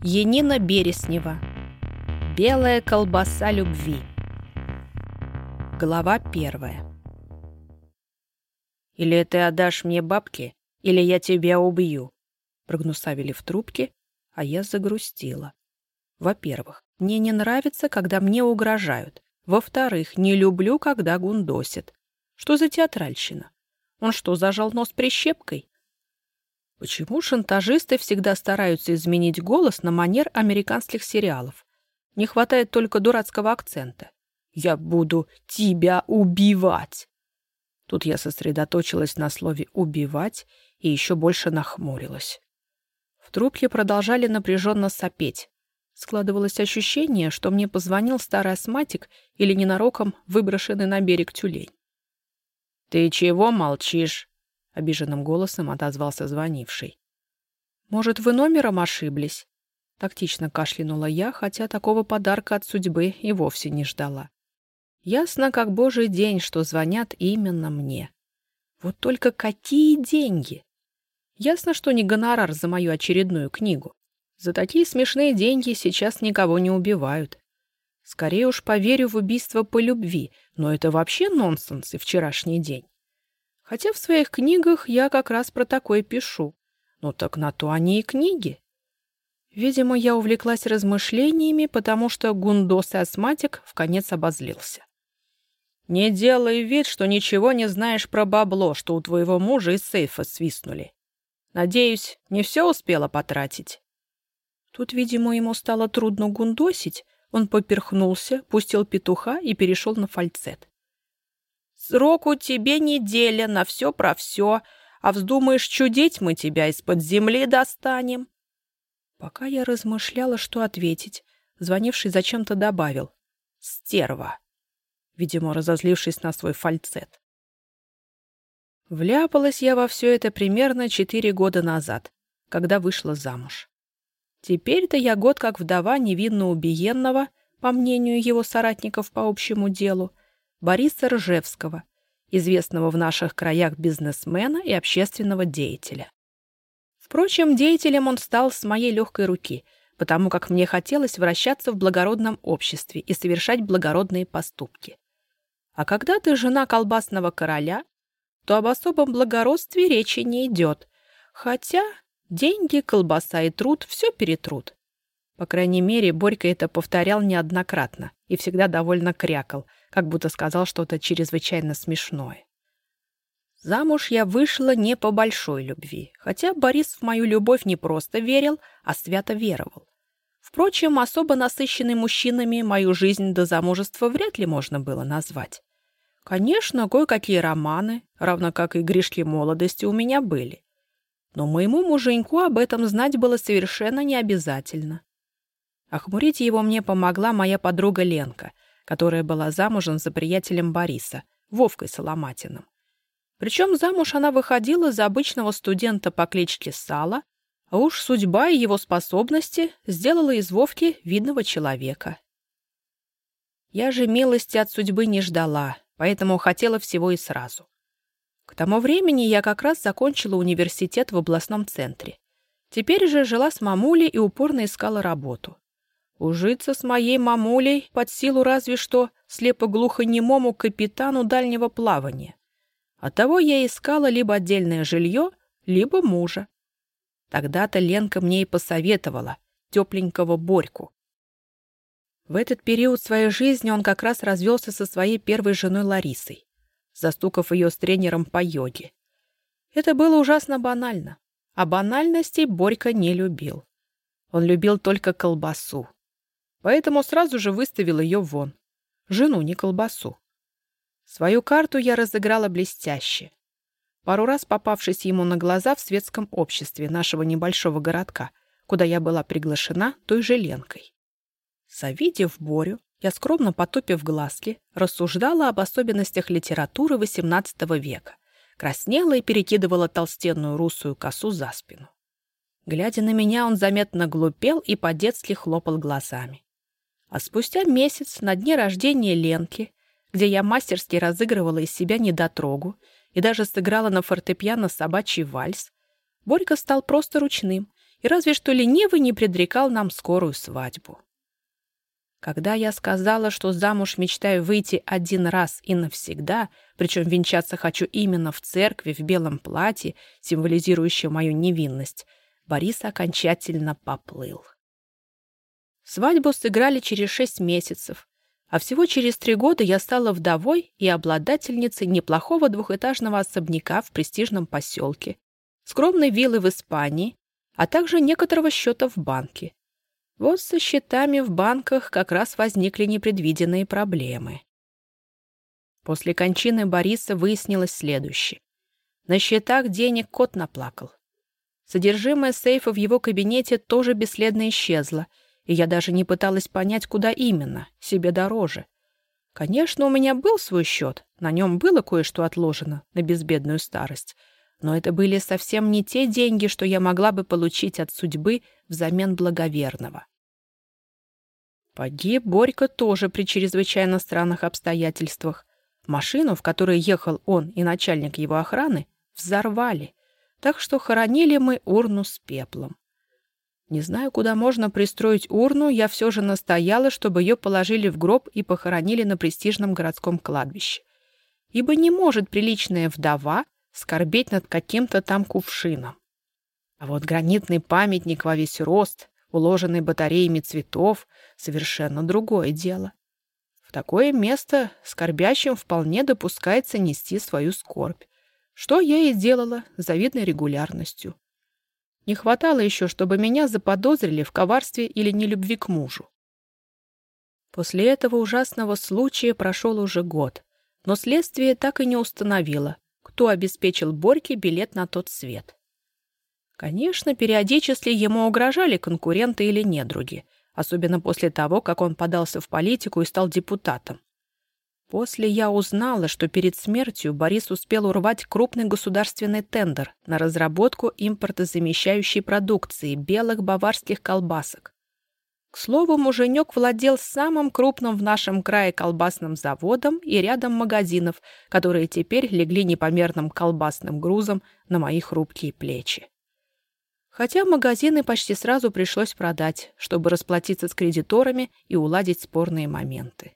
Енина Береснева. Белая колбаса любви. Глава первая. «Или ты отдашь мне бабки, или я тебя убью», прогнусавили в трубке, а я загрустила. Во-первых, мне не нравится, когда мне угрожают. Во-вторых, не люблю, когда гундосит. Что за театральщина? Он что, зажал нос прищепкой? Почему шантажисты всегда стараются изменить голос на манер американских сериалов? Не хватает только дурацкого акцента. «Я буду тебя убивать!» Тут я сосредоточилась на слове «убивать» и еще больше нахмурилась. В трубке продолжали напряженно сопеть. Складывалось ощущение, что мне позвонил старый астматик или ненароком выброшенный на берег тюлень. «Ты чего молчишь?» Обиженным голосом отозвался звонивший. «Может, вы номером ошиблись?» Тактично кашлянула я, хотя такого подарка от судьбы и вовсе не ждала. Ясно, как божий день, что звонят именно мне. Вот только какие деньги! Ясно, что не гонорар за мою очередную книгу. За такие смешные деньги сейчас никого не убивают. Скорее уж поверю в убийство по любви, но это вообще нонсенс и вчерашний день. Хотя в своих книгах я как раз про такое пишу. Ну так на то они и книги. Видимо, я увлеклась размышлениями, потому что Гундос и Астматик в конец обозлился. «Не делай вид, что ничего не знаешь про бабло, что у твоего мужа из сейфа свистнули. Надеюсь, не все успела потратить?» Тут, видимо, ему стало трудно гундосить, он поперхнулся, пустил петуха и перешел на фальцет. Сроку тебе неделя на все про все, а вздумаешь чудить, мы тебя из-под земли достанем. Пока я размышляла, что ответить, звонивший зачем-то добавил «Стерва», видимо, разозлившись на свой фальцет. Вляпалась я во все это примерно четыре года назад, когда вышла замуж. Теперь-то я год как вдова невинно убиенного, по мнению его соратников по общему делу, Бориса Ржевского, известного в наших краях бизнесмена и общественного деятеля. Впрочем, деятелем он стал с моей легкой руки, потому как мне хотелось вращаться в благородном обществе и совершать благородные поступки. А когда ты жена колбасного короля, то об особом благородстве речи не идет, хотя деньги, колбаса и труд все перетрут. По крайней мере, Борька это повторял неоднократно и всегда довольно крякал – как будто сказал что-то чрезвычайно смешное. Замуж я вышла не по большой любви, хотя Борис в мою любовь не просто верил, а свято веровал. Впрочем, особо насыщенной мужчинами мою жизнь до замужества вряд ли можно было назвать. Конечно, кое-какие романы, равно как и грешки молодости, у меня были. Но моему муженьку об этом знать было совершенно не обязательно. Охмурить его мне помогла моя подруга Ленка — которая была замужем за приятелем Бориса, Вовкой Соломатиным. Причем замуж она выходила за обычного студента по кличке Сала, а уж судьба и его способности сделала из Вовки видного человека. Я же милости от судьбы не ждала, поэтому хотела всего и сразу. К тому времени я как раз закончила университет в областном центре. Теперь же жила с мамулей и упорно искала работу. Ужиться с моей мамулей под силу разве что слепо-глухонемому капитану дальнего плавания. Оттого я искала либо отдельное жилье, либо мужа. Тогда-то Ленка мне и посоветовала тепленького Борьку. В этот период своей жизни он как раз развелся со своей первой женой Ларисой, застукав ее с тренером по йоге. Это было ужасно банально, а банальностей Борька не любил. Он любил только колбасу поэтому сразу же выставил ее вон. Жену, не колбасу. Свою карту я разыграла блестяще. Пару раз попавшись ему на глаза в светском обществе нашего небольшого городка, куда я была приглашена той же Ленкой. Завидев Борю, я, скромно потупив глазки, рассуждала об особенностях литературы XVIII века, краснела и перекидывала толстенную русую косу за спину. Глядя на меня, он заметно глупел и по-детски хлопал глазами. А спустя месяц на дне рождения Ленки, где я мастерски разыгрывала из себя недотрогу и даже сыграла на фортепиано собачий вальс, Борька стал просто ручным и разве что ленивый не предрекал нам скорую свадьбу. Когда я сказала, что замуж мечтаю выйти один раз и навсегда, причем венчаться хочу именно в церкви в белом платье, символизирующем мою невинность, Борис окончательно поплыл. Свадьбу сыграли через шесть месяцев, а всего через три года я стала вдовой и обладательницей неплохого двухэтажного особняка в престижном поселке, скромной виллы в Испании, а также некоторого счета в банке. Вот со счетами в банках как раз возникли непредвиденные проблемы. После кончины Бориса выяснилось следующее. На счетах денег кот наплакал. Содержимое сейфа в его кабинете тоже бесследно исчезло, и я даже не пыталась понять, куда именно, себе дороже. Конечно, у меня был свой счет, на нем было кое-что отложено на безбедную старость, но это были совсем не те деньги, что я могла бы получить от судьбы взамен благоверного. Погиб Борька тоже при чрезвычайно странных обстоятельствах. Машину, в которой ехал он и начальник его охраны, взорвали, так что хоронили мы урну с пеплом. Не знаю, куда можно пристроить урну, я все же настояла, чтобы ее положили в гроб и похоронили на престижном городском кладбище. Ибо не может приличная вдова скорбеть над каким-то там кувшином. А вот гранитный памятник во весь рост, уложенный батареями цветов, совершенно другое дело. В такое место скорбящим вполне допускается нести свою скорбь, что я и делала с завидной регулярностью. Не хватало еще, чтобы меня заподозрили в коварстве или нелюбви к мужу. После этого ужасного случая прошел уже год, но следствие так и не установило, кто обеспечил Борьке билет на тот свет. Конечно, периодически ему угрожали конкуренты или недруги, особенно после того, как он подался в политику и стал депутатом. После я узнала, что перед смертью Борис успел урвать крупный государственный тендер на разработку импортозамещающей продукции белых баварских колбасок. К слову, муженек владел самым крупным в нашем крае колбасным заводом и рядом магазинов, которые теперь легли непомерным колбасным грузом на мои хрупкие плечи. Хотя магазины почти сразу пришлось продать, чтобы расплатиться с кредиторами и уладить спорные моменты.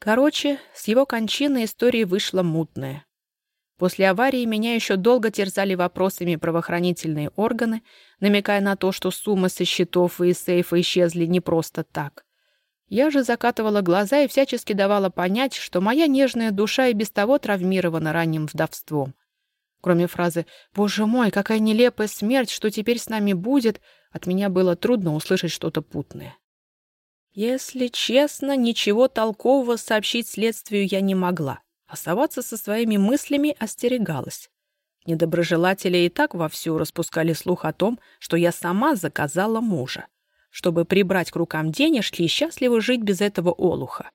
Короче, с его кончины история вышла мутная. После аварии меня еще долго терзали вопросами правоохранительные органы, намекая на то, что суммы со счетов и сейфа исчезли не просто так. Я же закатывала глаза и всячески давала понять, что моя нежная душа и без того травмирована ранним вдовством, Кроме фразы «Боже мой, какая нелепая смерть, что теперь с нами будет», от меня было трудно услышать что-то путное. Если честно, ничего толкового сообщить следствию я не могла. Оставаться со своими мыслями остерегалась. Недоброжелатели и так вовсю распускали слух о том, что я сама заказала мужа, чтобы прибрать к рукам денежки и счастливо жить без этого олуха.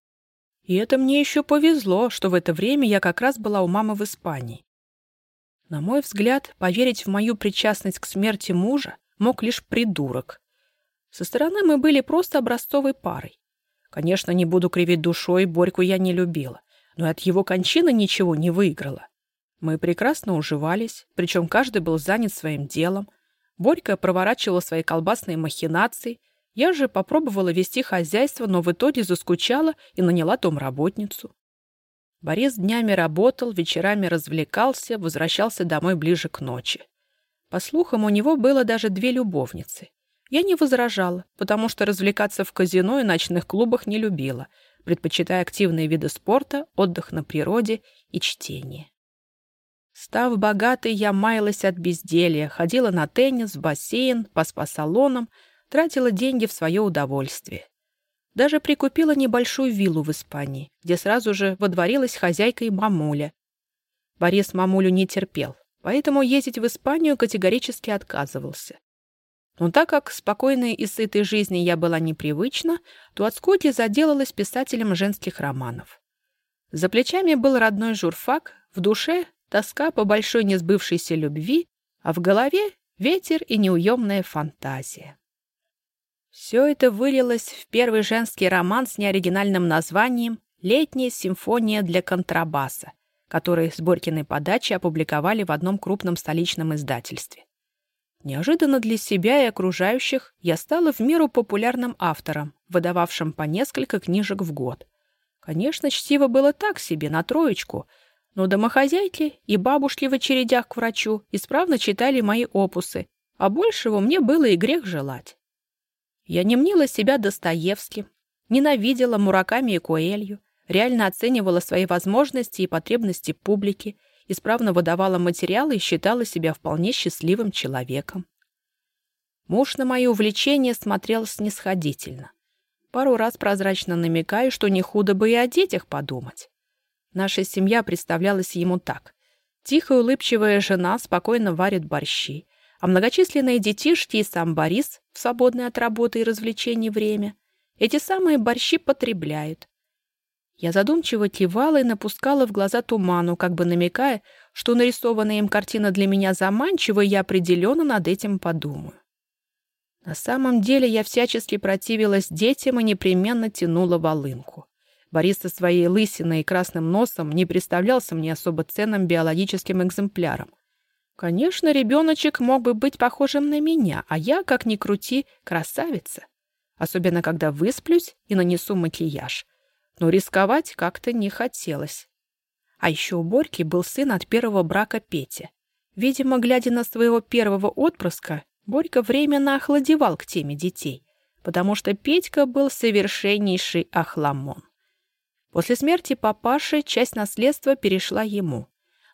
И это мне еще повезло, что в это время я как раз была у мамы в Испании. На мой взгляд, поверить в мою причастность к смерти мужа мог лишь придурок. Со стороны мы были просто образцовой парой. Конечно, не буду кривить душой, Борьку я не любила, но от его кончины ничего не выиграла. Мы прекрасно уживались, причем каждый был занят своим делом. Борька проворачивала свои колбасные махинации, я же попробовала вести хозяйство, но в итоге заскучала и наняла домработницу. Борис днями работал, вечерами развлекался, возвращался домой ближе к ночи. По слухам, у него было даже две любовницы. Я не возражала, потому что развлекаться в казино и ночных клубах не любила, предпочитая активные виды спорта, отдых на природе и чтение. Став богатой, я маялась от безделья, ходила на теннис, бассейн, по спа-салонам, тратила деньги в свое удовольствие. Даже прикупила небольшую виллу в Испании, где сразу же водворилась хозяйка и мамуля. Борис мамулю не терпел, поэтому ездить в Испанию категорически отказывался. Но так как спокойной и сытой жизни я была непривычна, то от скуки заделалась писателем женских романов. За плечами был родной журфак, в душе тоска по большой несбывшейся любви, а в голове ветер и неуемная фантазия. Все это вылилось в первый женский роман с неоригинальным названием «Летняя симфония для контрабаса», который с Борькиной подачи опубликовали в одном крупном столичном издательстве. Неожиданно для себя и окружающих я стала в меру популярным автором, выдававшим по несколько книжек в год. Конечно, чтиво было так себе, на троечку, но домохозяйки и бабушки в очередях к врачу исправно читали мои опусы, а большего мне было и грех желать. Я не мнила себя Достоевским, ненавидела Мураками и Коэлью, реально оценивала свои возможности и потребности публики, исправно выдавала материалы и считала себя вполне счастливым человеком. Муж на мои увлечения смотрел снисходительно. Пару раз прозрачно намекая, что не худо бы и о детях подумать. Наша семья представлялась ему так. Тихая улыбчивая жена спокойно варит борщи, а многочисленные детишки и сам Борис в свободное от работы и развлечений время эти самые борщи потребляют, я задумчиво кивала и напускала в глаза туману, как бы намекая, что нарисованная им картина для меня заманчива, и я определенно над этим подумаю. На самом деле я всячески противилась детям и непременно тянула волынку. Борис со своей лысиной и красным носом не представлялся мне особо ценным биологическим экземпляром. Конечно, ребеночек мог бы быть похожим на меня, а я, как ни крути, красавица. Особенно, когда высплюсь и нанесу макияж но рисковать как-то не хотелось. А еще у Борьки был сын от первого брака Петя. Видимо, глядя на своего первого отпрыска, Борька временно охладевал к теме детей, потому что Петька был совершеннейший охламон. После смерти папаши часть наследства перешла ему.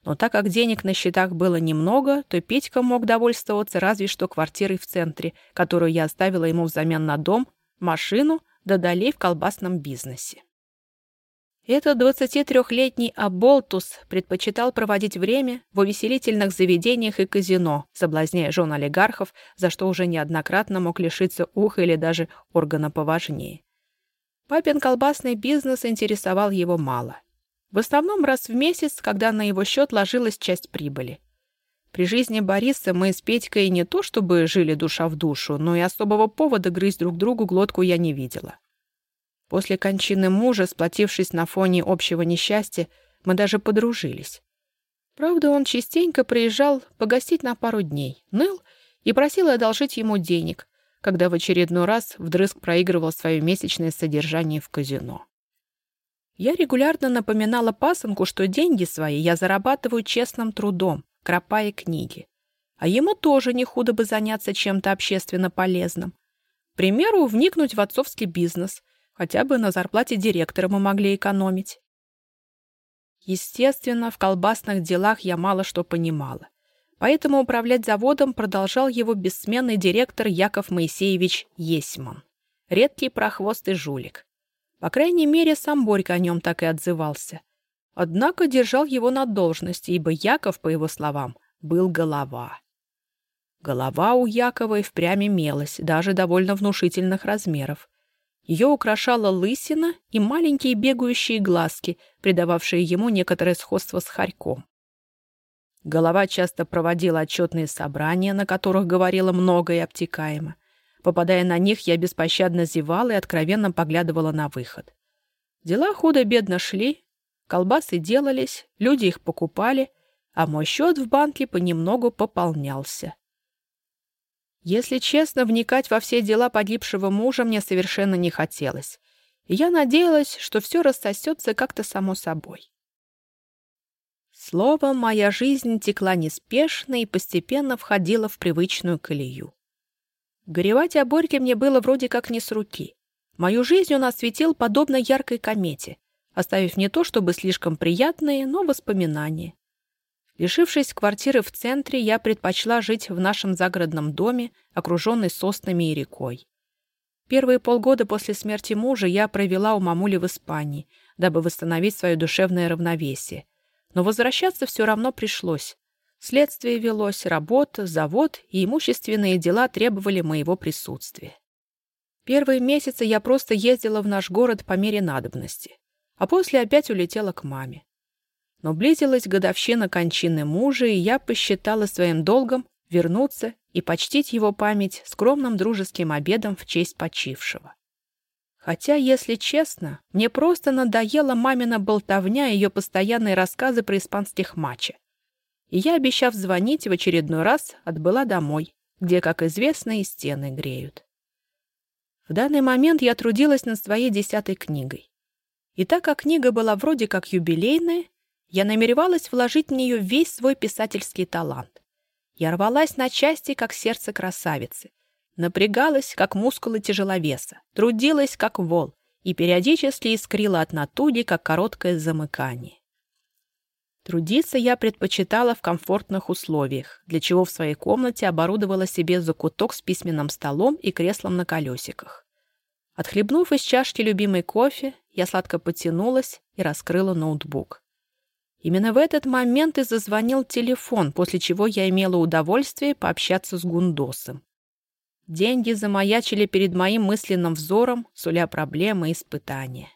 Но так как денег на счетах было немного, то Петька мог довольствоваться разве что квартирой в центре, которую я оставила ему взамен на дом, машину да долей в колбасном бизнесе. Этот 23-летний Аболтус предпочитал проводить время в увеселительных заведениях и казино, соблазняя жен олигархов, за что уже неоднократно мог лишиться уха или даже органа поважнее. Папин колбасный бизнес интересовал его мало. В основном раз в месяц, когда на его счет ложилась часть прибыли. При жизни Бориса мы с Петькой не то чтобы жили душа в душу, но и особого повода грызть друг другу глотку я не видела. После кончины мужа, сплотившись на фоне общего несчастья, мы даже подружились. Правда, он частенько приезжал погостить на пару дней, ныл и просил одолжить ему денег, когда в очередной раз вдрызг проигрывал свое месячное содержание в казино. Я регулярно напоминала пасынку, что деньги свои я зарабатываю честным трудом, кропая книги. А ему тоже не худо бы заняться чем-то общественно полезным. К примеру, вникнуть в отцовский бизнес, Хотя бы на зарплате директора мы могли экономить. Естественно, в колбасных делах я мало что понимала. Поэтому управлять заводом продолжал его бессменный директор Яков Моисеевич Есман. Редкий прохвост жулик. По крайней мере, сам Борька о нем так и отзывался. Однако держал его на должности, ибо Яков, по его словам, был голова. Голова у Якова и впрямь имелась, даже довольно внушительных размеров. Ее украшала лысина и маленькие бегающие глазки, придававшие ему некоторое сходство с хорьком. Голова часто проводила отчетные собрания, на которых говорила много и обтекаемо. Попадая на них, я беспощадно зевала и откровенно поглядывала на выход. Дела худо-бедно шли, колбасы делались, люди их покупали, а мой счет в банке понемногу пополнялся. Если честно, вникать во все дела погибшего мужа мне совершенно не хотелось. Я надеялась, что все рассосется как-то само собой. Словом, моя жизнь текла неспешно и постепенно входила в привычную колею. Горевать о Борьке мне было вроде как не с руки. Мою жизнь он осветил подобно яркой комете, оставив не то чтобы слишком приятные, но воспоминания. Лишившись квартиры в центре, я предпочла жить в нашем загородном доме, окруженной соснами и рекой. Первые полгода после смерти мужа я провела у мамули в Испании, дабы восстановить свое душевное равновесие. Но возвращаться все равно пришлось. Следствие велось, работа, завод и имущественные дела требовали моего присутствия. Первые месяцы я просто ездила в наш город по мере надобности, а после опять улетела к маме. Но близилась годовщина кончины мужа, и я посчитала своим долгом вернуться и почтить его память скромным дружеским обедом в честь почившего. Хотя, если честно, мне просто надоела мамина болтовня и ее постоянные рассказы про испанских матчей. И я, обещав звонить в очередной раз, отбыла домой, где, как известно, и стены греют. В данный момент я трудилась над своей десятой книгой. И так как книга была вроде как юбилейная, я намеревалась вложить в нее весь свой писательский талант. Я рвалась на части, как сердце красавицы, напрягалась, как мускулы тяжеловеса, трудилась, как вол, и периодически искрила от натуги, как короткое замыкание. Трудиться я предпочитала в комфортных условиях, для чего в своей комнате оборудовала себе закуток с письменным столом и креслом на колесиках. Отхлебнув из чашки любимый кофе, я сладко потянулась и раскрыла ноутбук. Именно в этот момент и зазвонил телефон, после чего я имела удовольствие пообщаться с Гундосом. Деньги замаячили перед моим мысленным взором, суля проблемы и испытания.